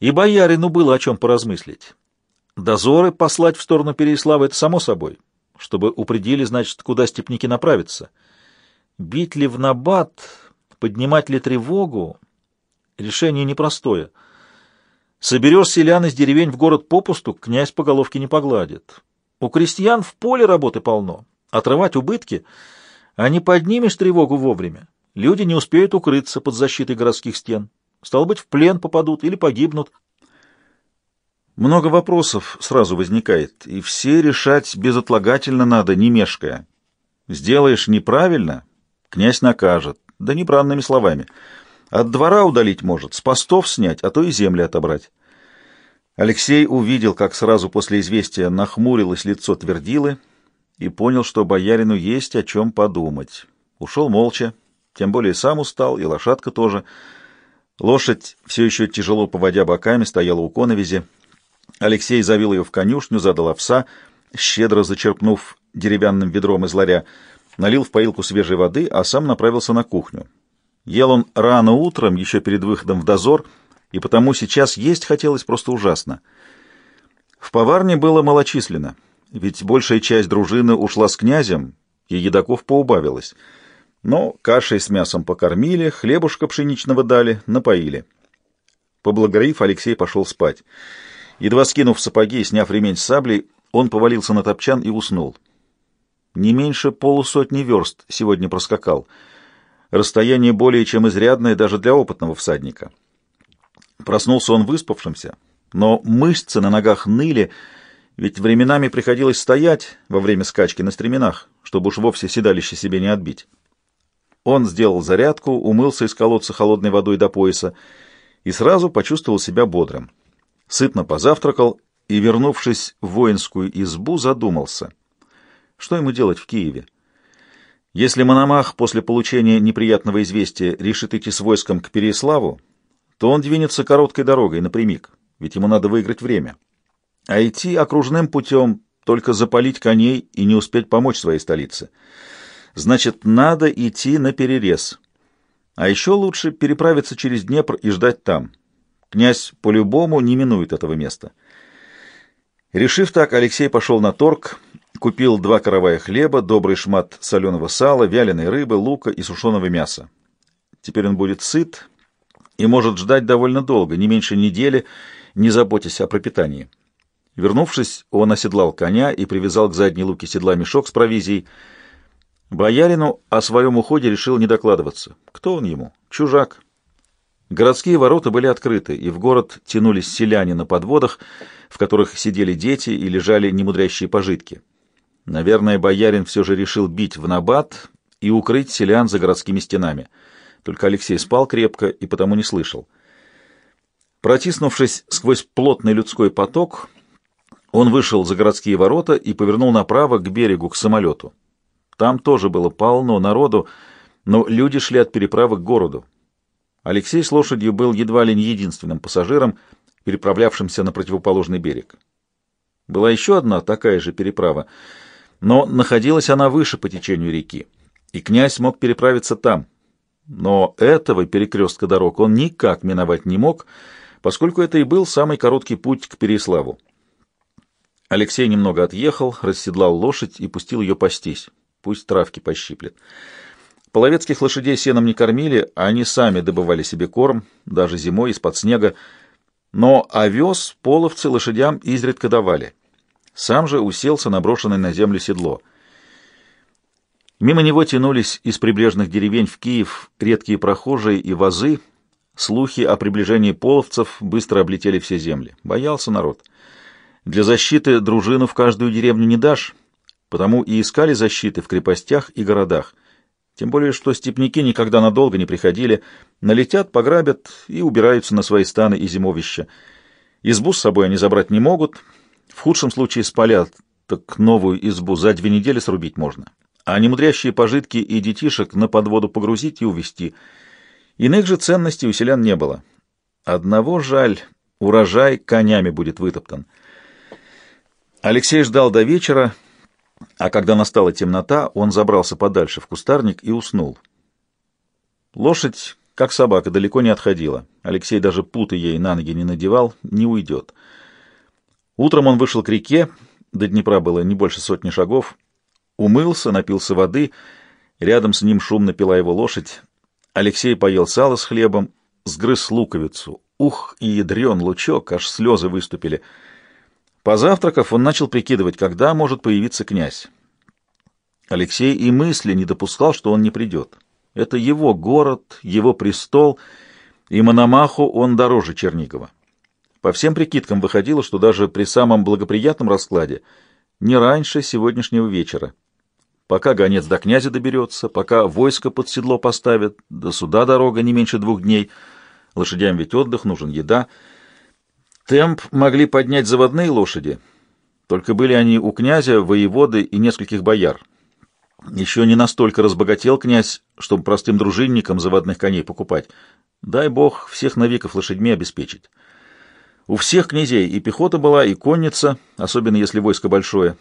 И боярину было о чем поразмыслить. Дозоры послать в сторону Переяслава — это само собой, чтобы упредили, значит, куда степники направятся. Бить ли в набат, поднимать ли тревогу — решение непростое. Соберешь селян из деревень в город попусту, князь по головке не погладит. У крестьян в поле работы полно. Отрывать убытки, а не поднимешь тревогу вовремя. Люди не успеют укрыться под защитой городских стен. Стало быть, в плен попадут или погибнут. Много вопросов сразу возникает, и все решать безотлагательно надо, не мешкая. Сделаешь неправильно, князь накажет, да не бранными словами. От двора удалить может, с постов снять, а то и земли отобрать. Алексей увидел, как сразу после известия нахмурилось лицо Твердилы и понял, что боярину есть о чем подумать. Ушел молча, тем более сам устал, и лошадка тоже — Лошадь, все еще тяжело поводя боками, стояла у коновизи. Алексей завел ее в конюшню, задал овса, щедро зачерпнув деревянным ведром из ларя, налил в поилку свежей воды, а сам направился на кухню. Ел он рано утром, еще перед выходом в дозор, и потому сейчас есть хотелось просто ужасно. В поварне было малочисленно, ведь большая часть дружины ушла с князем, и едоков поубавилось — но кашей с мясом покормили, хлебушка пшеничного дали, напоили. Поблагодарив, Алексей пошел спать. Едва скинув сапоги и сняв ремень с саблей, он повалился на топчан и уснул. Не меньше полусотни верст сегодня проскакал. Расстояние более чем изрядное даже для опытного всадника. Проснулся он выспавшимся, но мышцы на ногах ныли, ведь временами приходилось стоять во время скачки на стременах, чтобы уж вовсе седалище себе не отбить. Он сделал зарядку, умылся из колодца холодной водой до пояса и сразу почувствовал себя бодрым. Сытно позавтракал и, вернувшись в воинскую избу, задумался. Что ему делать в Киеве? Если Мономах после получения неприятного известия решит идти с войском к Переяславу, то он двинется короткой дорогой напрямик, ведь ему надо выиграть время. А идти окружным путем, только запалить коней и не успеть помочь своей столице — Значит, надо идти на перерез. А еще лучше переправиться через Днепр и ждать там. Князь по-любому не минует этого места. Решив так, Алексей пошел на торг, купил два каравая хлеба, добрый шмат соленого сала, вяленой рыбы, лука и сушеного мяса. Теперь он будет сыт и может ждать довольно долго, не меньше недели, не заботясь о пропитании. Вернувшись, он оседлал коня и привязал к задней луке седла мешок с провизией, Боярину о своем уходе решил не докладываться. Кто он ему? Чужак. Городские ворота были открыты, и в город тянулись селяне на подводах, в которых сидели дети и лежали немудрящие пожитки. Наверное, боярин все же решил бить в набат и укрыть селян за городскими стенами. Только Алексей спал крепко и потому не слышал. Протиснувшись сквозь плотный людской поток, он вышел за городские ворота и повернул направо к берегу, к самолету. Там тоже было полно народу, но люди шли от переправы к городу. Алексей с лошадью был едва ли не единственным пассажиром, переправлявшимся на противоположный берег. Была еще одна такая же переправа, но находилась она выше по течению реки, и князь мог переправиться там. Но этого перекрестка дорог он никак миновать не мог, поскольку это и был самый короткий путь к Переславу. Алексей немного отъехал, расседлал лошадь и пустил ее пастись. Пусть травки пощиплет. Половецких лошадей сеном не кормили, а они сами добывали себе корм, даже зимой из-под снега. Но овес половцы лошадям изредка давали. Сам же уселся на брошенное на землю седло. Мимо него тянулись из прибрежных деревень в Киев редкие прохожие и вазы. Слухи о приближении половцев быстро облетели все земли. Боялся народ. Для защиты дружину в каждую деревню не дашь, потому и искали защиты в крепостях и городах. Тем более, что степняки никогда надолго не приходили, налетят, пограбят и убираются на свои станы и зимовища. Избу с собой они забрать не могут, в худшем случае спалят, так новую избу за две недели срубить можно. А немудрящие пожитки и детишек на подводу погрузить и увезти. Иных же ценностей у селян не было. Одного жаль, урожай конями будет вытоптан. Алексей ждал до вечера, а когда настала темнота, он забрался подальше в кустарник и уснул. Лошадь, как собака, далеко не отходила. Алексей даже путы ей на ноги не надевал, не уйдет. Утром он вышел к реке, до Днепра было не больше сотни шагов, умылся, напился воды, рядом с ним шумно пила его лошадь. Алексей поел сало с хлебом, сгрыз луковицу. Ух, и ядрен лучок, аж слезы выступили. Позавтракав, он начал прикидывать, когда может появиться князь. Алексей и мысли не допускал, что он не придет. Это его город, его престол, и Мономаху он дороже Чернигова. По всем прикидкам выходило, что даже при самом благоприятном раскладе не раньше сегодняшнего вечера. Пока гонец до князя доберется, пока войско под седло поставят, до суда дорога не меньше двух дней. Лошадям ведь отдых, нужен еда. Темп могли поднять заводные лошади, только были они у князя, воеводы и нескольких бояр. Еще не настолько разбогател князь, чтобы простым дружинникам заводных коней покупать. Дай бог всех навиков лошадьми обеспечить. У всех князей и пехота была, и конница, особенно если войско большое.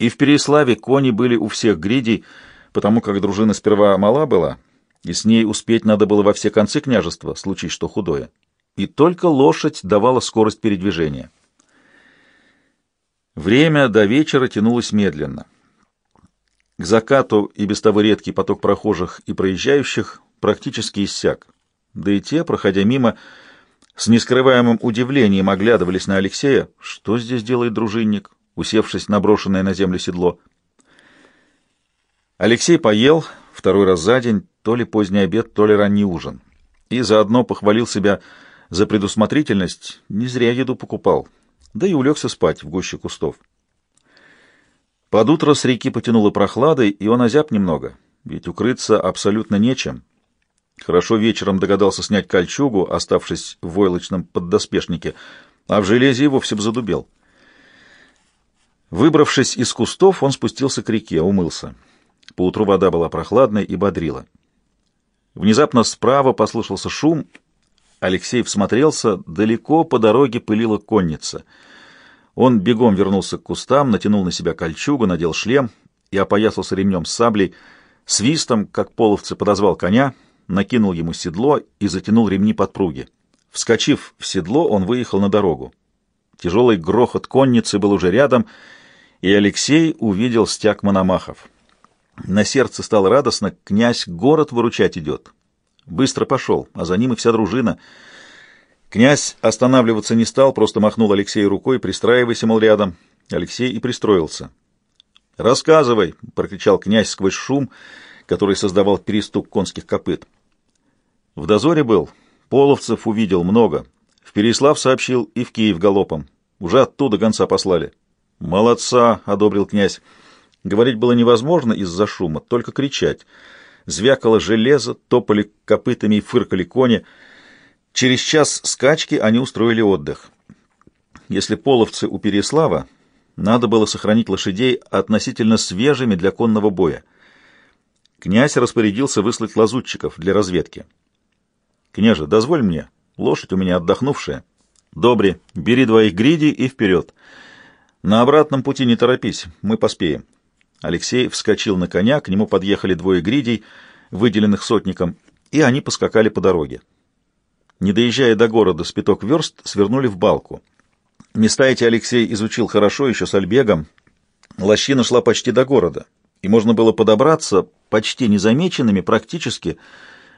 И в Переславе кони были у всех гридей, потому как дружина сперва мала была, и с ней успеть надо было во все концы княжества, случись что худое. И только лошадь давала скорость передвижения. Время до вечера тянулось медленно. К закату и без того редкий поток прохожих и проезжающих практически иссяк. Да и те, проходя мимо, с нескрываемым удивлением оглядывались на Алексея. Что здесь делает дружинник, усевшись на брошенное на землю седло? Алексей поел второй раз за день, то ли поздний обед, то ли ранний ужин. И заодно похвалил себя за предусмотрительность, не зря еду покупал. Да и улегся спать в гуще кустов. Под утро с реки потянуло прохладой, и он озяб немного, ведь укрыться абсолютно нечем. Хорошо вечером догадался снять кольчугу, оставшись в войлочном поддоспешнике, а в железе и вовсе задубел. Выбравшись из кустов, он спустился к реке, умылся. Поутру вода была прохладной и бодрила. Внезапно справа послышался шум. Алексей всмотрелся, далеко по дороге пылила конница — он бегом вернулся к кустам, натянул на себя кольчугу, надел шлем и опоясался ремнем с саблей. Свистом, как половцы, подозвал коня, накинул ему седло и затянул ремни подпруги. Вскочив в седло, он выехал на дорогу. Тяжелый грохот конницы был уже рядом, и Алексей увидел стяг мономахов. На сердце стало радостно, князь город выручать идет. Быстро пошел, а за ним и вся дружина — Князь останавливаться не стал, просто махнул Алексею рукой, пристраивайся, мол, рядом. Алексей и пристроился. «Рассказывай!» — прокричал князь сквозь шум, который создавал перестук конских копыт. В дозоре был, половцев увидел много. В Переслав сообщил и в Киев галопом. Уже оттуда гонца послали. «Молодца!» — одобрил князь. Говорить было невозможно из-за шума, только кричать. Звякало железо, топали копытами и фыркали кони — Через час скачки они устроили отдых. Если половцы у Переслава, надо было сохранить лошадей относительно свежими для конного боя. Князь распорядился выслать лазутчиков для разведки. «Княже, дозволь мне, лошадь у меня отдохнувшая. Добре, бери двоих гриди и вперед. На обратном пути не торопись, мы поспеем». Алексей вскочил на коня, к нему подъехали двое гридей, выделенных сотником, и они поскакали по дороге. Не доезжая до города с пяток верст, свернули в балку. Места эти Алексей изучил хорошо еще с Альбегом. Лощина шла почти до города, и можно было подобраться почти незамеченными практически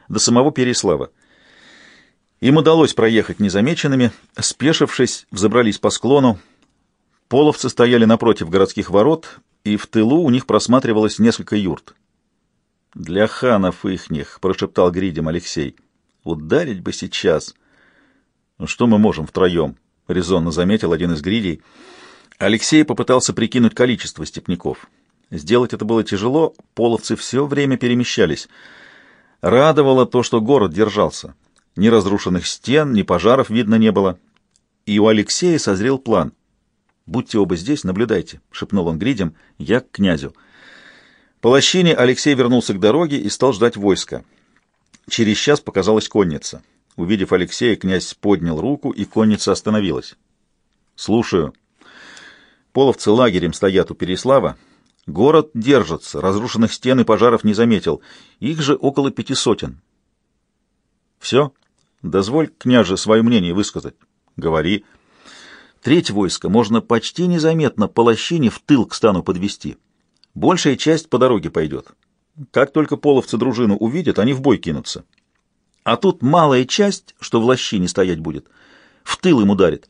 до самого Переслава. Им удалось проехать незамеченными, спешившись, взобрались по склону. Половцы стояли напротив городских ворот, и в тылу у них просматривалось несколько юрт. «Для ханов ихних», — прошептал гридем Алексей, — Ударить бы сейчас. Ну, что мы можем втроем? — резонно заметил один из гридей. Алексей попытался прикинуть количество степняков. Сделать это было тяжело, половцы все время перемещались. Радовало то, что город держался. Ни разрушенных стен, ни пожаров видно не было. И у Алексея созрел план. «Будьте оба здесь, наблюдайте», — шепнул он гридям, — «я к князю». По лощине Алексей вернулся к дороге и стал ждать войска. Через час показалась конница. Увидев Алексея, князь поднял руку, и конница остановилась. «Слушаю. Половцы лагерем стоят у Переслава. Город держится, разрушенных стен и пожаров не заметил. Их же около пяти сотен. Все? Дозволь, княже, свое мнение высказать. Говори. Треть войска можно почти незаметно по лощине в тыл к стану подвести. Большая часть по дороге пойдет. Как только половцы дружину увидят, они в бой кинутся. А тут малая часть, что в лощине стоять будет, в тыл им ударит.